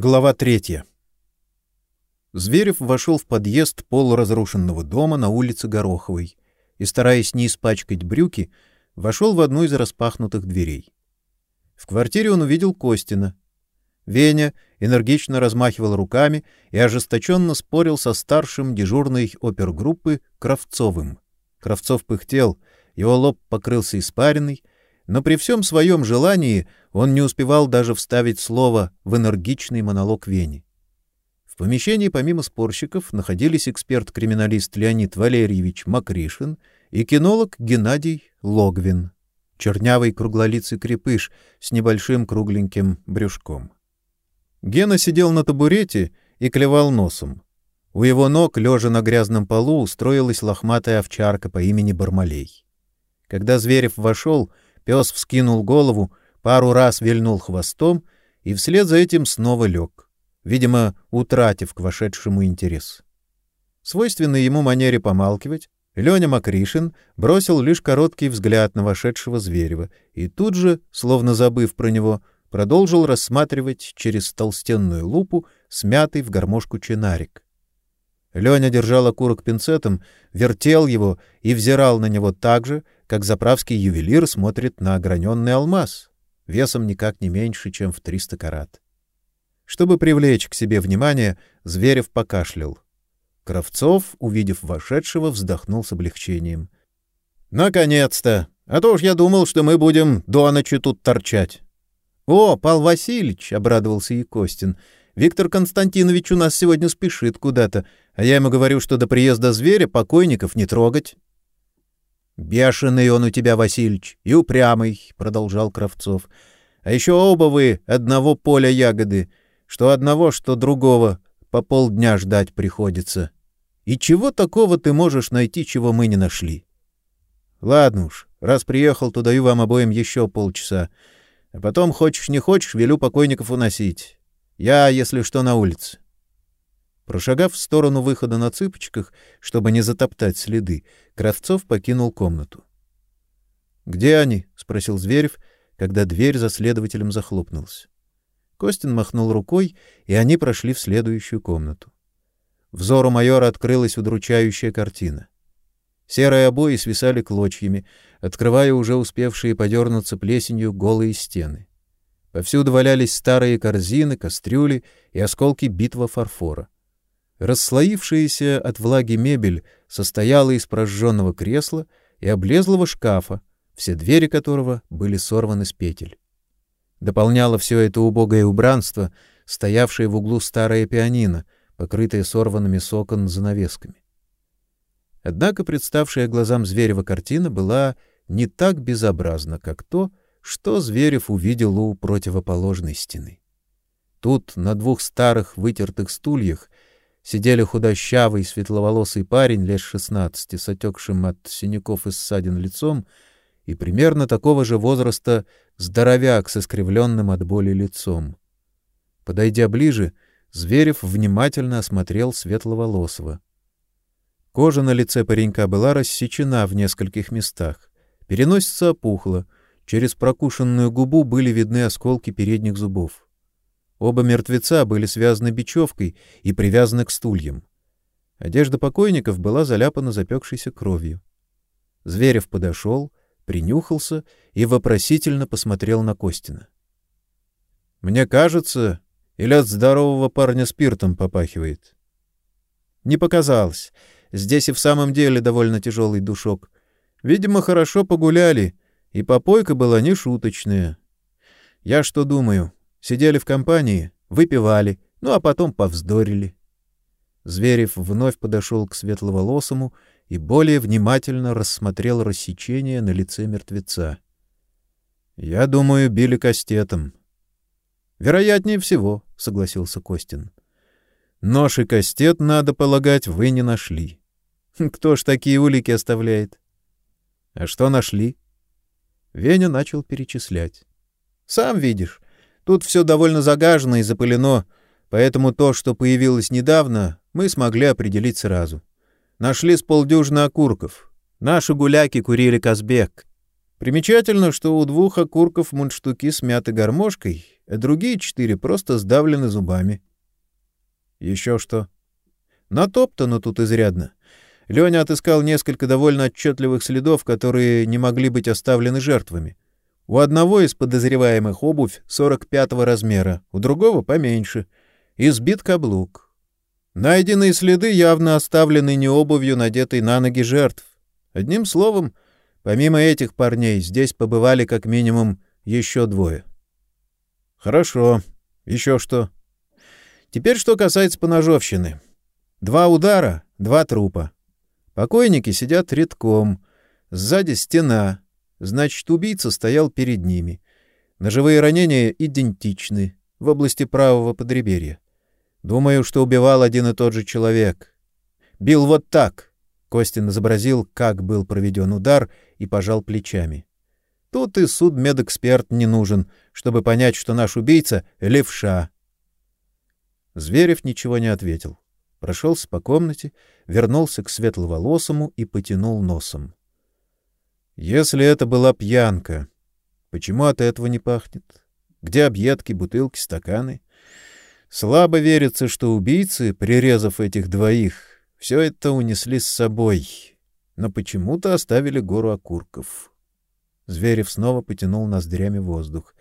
Глава третья. Зверев вошел в подъезд полуразрушенного дома на улице Гороховой и, стараясь не испачкать брюки, вошел в одну из распахнутых дверей. В квартире он увидел Костина. Веня энергично размахивал руками и ожесточенно спорил со старшим дежурной опергруппы Кравцовым. Кравцов пыхтел, его лоб покрылся испариной, но при всем своем желании он не успевал даже вставить слово в энергичный монолог Вени. В помещении помимо спорщиков находились эксперт-криминалист Леонид Валерьевич Макришин и кинолог Геннадий Логвин, чернявый круглолицый крепыш с небольшим кругленьким брюшком. Гена сидел на табурете и клевал носом. У его ног, лежа на грязном полу, устроилась лохматая овчарка по имени Бармалей. Когда Зверев вошел, Пес вскинул голову, пару раз вильнул хвостом и вслед за этим снова лег, видимо, утратив к вошедшему интерес. Свойственной ему манере помалкивать, Леня Макришин бросил лишь короткий взгляд на вошедшего Зверева и тут же, словно забыв про него, продолжил рассматривать через толстенную лупу смятый в гармошку чинарик. Леня держал окурок пинцетом, вертел его и взирал на него так же, как заправский ювелир смотрит на ограненный алмаз, весом никак не меньше, чем в 300 карат. Чтобы привлечь к себе внимание, Зверев покашлял. Кравцов, увидев вошедшего, вздохнул с облегчением. — Наконец-то! А то уж я думал, что мы будем до ночи тут торчать. — О, Пал Васильевич! — обрадовался и Костин. — Виктор Константинович у нас сегодня спешит куда-то, а я ему говорю, что до приезда зверя покойников не трогать. Бешеный он у тебя, Васильич, и упрямый, продолжал Кравцов. А еще оба вы одного поля ягоды, что одного, что другого, по полдня ждать приходится. И чего такого ты можешь найти, чего мы не нашли? Ладно уж, раз приехал, то даю вам обоим еще полчаса. А потом, хочешь не хочешь, велю покойников уносить. Я, если что, на улице. Прошагав в сторону выхода на цыпочках, чтобы не затоптать следы, Кравцов покинул комнату. «Где они?» — спросил Зверев, когда дверь за следователем захлопнулась. Костин махнул рукой, и они прошли в следующую комнату. Взору майора открылась удручающая картина. Серые обои свисали клочьями, открывая уже успевшие подернуться плесенью голые стены. Повсюду валялись старые корзины, кастрюли и осколки битого фарфора. Расслоившаяся от влаги мебель состояла из прожженного кресла и облезлого шкафа, все двери которого были сорваны с петель. Дополняло все это убогое убранство, стоявшее в углу старое пианино, покрытое сорванными с окон занавесками. Однако представшая глазам Зверева картина была не так безобразна, как то, что Зверев увидел у противоположной стены. Тут на двух старых вытертых стульях сидели худощавый светловолосый парень лет шестнадцати с отекшим от синяков и ссадин лицом и примерно такого же возраста здоровяк с искривленным от боли лицом. Подойдя ближе, Зверев внимательно осмотрел светловолосого. Кожа на лице паренька была рассечена в нескольких местах. Переносица опухла, через прокушенную губу были видны осколки передних зубов. Оба мертвеца были связаны бечевкой и привязаны к стульям. Одежда покойников была заляпана запекшейся кровью. Зверев подошел, принюхался и вопросительно посмотрел на Костина. — Мне кажется, или от здорового парня спиртом попахивает? — Не показалось. Здесь и в самом деле довольно тяжелый душок. Видимо, хорошо погуляли, и попойка была нешуточная. Я что думаю, Сидели в компании, выпивали, ну а потом повздорили. Зверев вновь подошел к светловолосому и более внимательно рассмотрел рассечение на лице мертвеца. Я думаю, били кастетом. Вероятнее всего, согласился Костин. Нож и кастет, надо полагать, вы не нашли. Кто ж такие улики оставляет? А что нашли? Веня начал перечислять. Сам видишь, Тут все довольно загажено и запылено, поэтому то, что появилось недавно, мы смогли определить сразу. Нашли с полдюжины окурков. Наши гуляки курили Казбек. Примечательно, что у двух окурков мундштуки смяты гармошкой, а другие четыре просто сдавлены зубами. Еще что? Натоптано тут изрядно. Леня отыскал несколько довольно отчетливых следов, которые не могли быть оставлены жертвами. У одного из подозреваемых обувь 45-го размера, у другого поменьше. Избит каблук. Найденные следы явно оставлены не обувью, надетой на ноги жертв. Одним словом, помимо этих парней, здесь побывали как минимум еще двое. Хорошо. Еще что? Теперь что касается поножовщины. Два удара, два трупа. Покойники сидят редком. Сзади стена. Значит, убийца стоял перед ними. Ножевые ранения идентичны в области правого подреберья. Думаю, что убивал один и тот же человек. Бил вот так. Костин изобразил, как был проведен удар, и пожал плечами. Тут и судмедэксперт не нужен, чтобы понять, что наш убийца — левша. Зверев ничего не ответил прошелся по комнате, вернулся к светловолосому и потянул носом. Если это была пьянка, почему от этого не пахнет? Где объедки, бутылки, стаканы? Слабо верится, что убийцы, прирезав этих двоих, все это унесли с собой, но почему-то оставили гору окурков. Зверев снова потянул ноздрями воздух,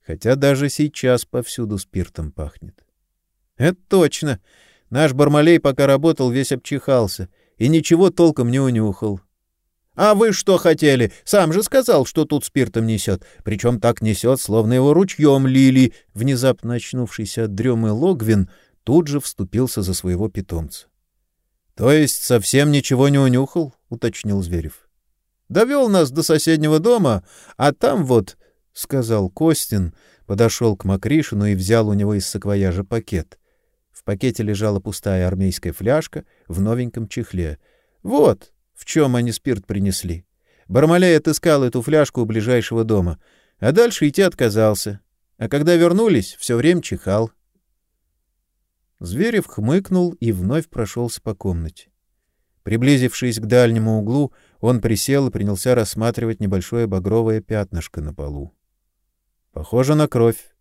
хотя даже сейчас повсюду спиртом пахнет. — Это точно! Наш Бармалей, пока работал, весь обчихался и ничего толком не унюхал. — А вы что хотели? Сам же сказал, что тут спиртом несет. Причем так несет, словно его ручьем лили. Внезапно очнувшийся от дремы Логвин тут же вступился за своего питомца. — То есть совсем ничего не унюхал? — уточнил Зверев. — Довел нас до соседнего дома, а там вот, — сказал Костин, подошел к Макришину и взял у него из саквояжа пакет. В пакете лежала пустая армейская фляжка в новеньком чехле. Вот в чем они спирт принесли. Бармалей отыскал эту фляжку у ближайшего дома, а дальше идти отказался. А когда вернулись, все время чихал. Зверев хмыкнул и вновь прошелся по комнате. Приблизившись к дальнему углу, он присел и принялся рассматривать небольшое багровое пятнышко на полу. Похоже на кровь.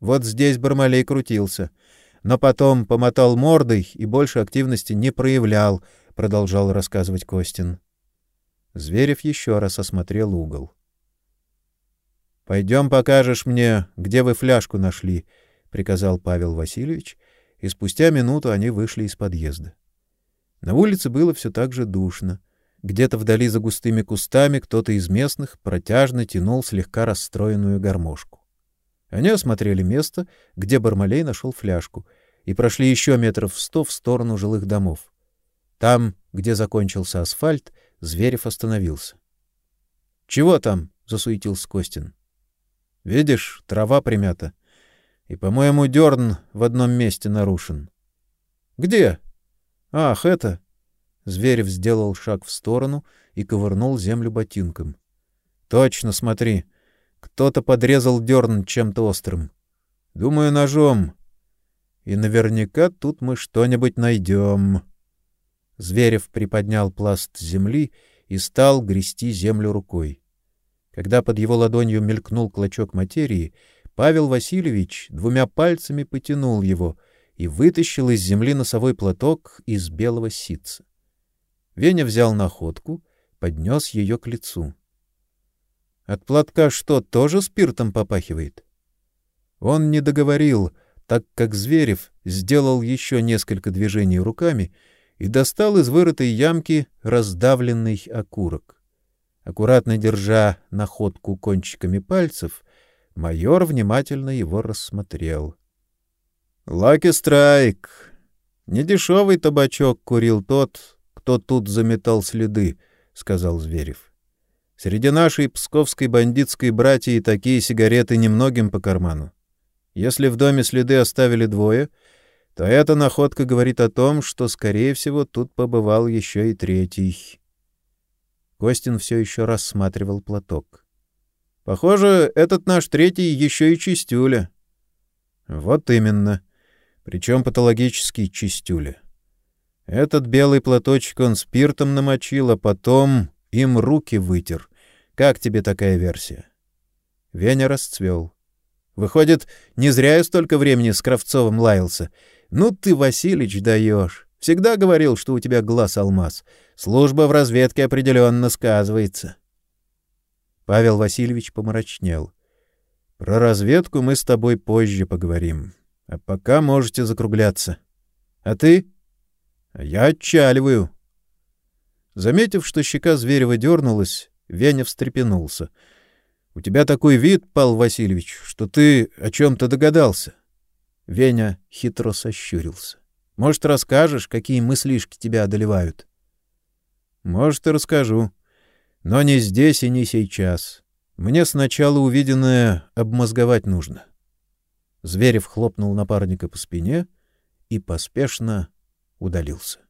Вот здесь Бармалей крутился — но потом помотал мордой и больше активности не проявлял, продолжал рассказывать Костин. Зверев еще раз осмотрел угол. Пойдем покажешь мне, где вы фляжку нашли, приказал Павел Васильевич, и спустя минуту они вышли из подъезда. На улице было все так же душно. Где-то вдали за густыми кустами кто-то из местных протяжно тянул слегка расстроенную гармошку. Они осмотрели место, где Бармалей нашел фляжку, и прошли еще метров сто в сторону жилых домов. Там, где закончился асфальт, Зверев остановился. — Чего там? — засуетился Костин. — Видишь, трава примята. И, по-моему, дерн в одном месте нарушен. — Где? — Ах, это... Зверев сделал шаг в сторону и ковырнул землю ботинком. — Точно, смотри. Кто-то подрезал дерн чем-то острым. Думаю, ножом. И наверняка тут мы что-нибудь найдем. Зверев приподнял пласт земли и стал грести землю рукой. Когда под его ладонью мелькнул клочок материи, Павел Васильевич двумя пальцами потянул его и вытащил из земли носовой платок из белого ситца. Веня взял находку, поднес ее к лицу. От платка что, тоже спиртом попахивает? Он не договорил, так как Зверев сделал еще несколько движений руками и достал из вырытой ямки раздавленный окурок. Аккуратно держа находку кончиками пальцев, майор внимательно его рассмотрел. «Лаки Страйк! Недешевый табачок курил тот, кто тут заметал следы», — сказал Зверев. Среди нашей псковской бандитской братьи такие сигареты немногим по карману. Если в доме следы оставили двое, то эта находка говорит о том, что, скорее всего, тут побывал еще и третий. Костин все еще рассматривал платок. Похоже, этот наш третий еще и чистюля. Вот именно. Причем патологический чистюля. Этот белый платочек он спиртом намочил, а потом им руки вытер. Как тебе такая версия? Веня расцвел. Выходит, не зря я столько времени с Кравцовым лаялся. Ну ты, Василич, даешь. Всегда говорил, что у тебя глаз алмаз. Служба в разведке определенно сказывается. Павел Васильевич помрачнел. Про разведку мы с тобой позже поговорим. А пока можете закругляться. А ты? Я отчаливаю. Заметив, что щека Зверева дернулась, Веня встрепенулся. — У тебя такой вид, Павел Васильевич, что ты о чем-то догадался. Веня хитро сощурился. — Может, расскажешь, какие мыслишки тебя одолевают? — Может, и расскажу. Но не здесь и не сейчас. Мне сначала увиденное обмозговать нужно. Зверев хлопнул напарника по спине и поспешно удалился.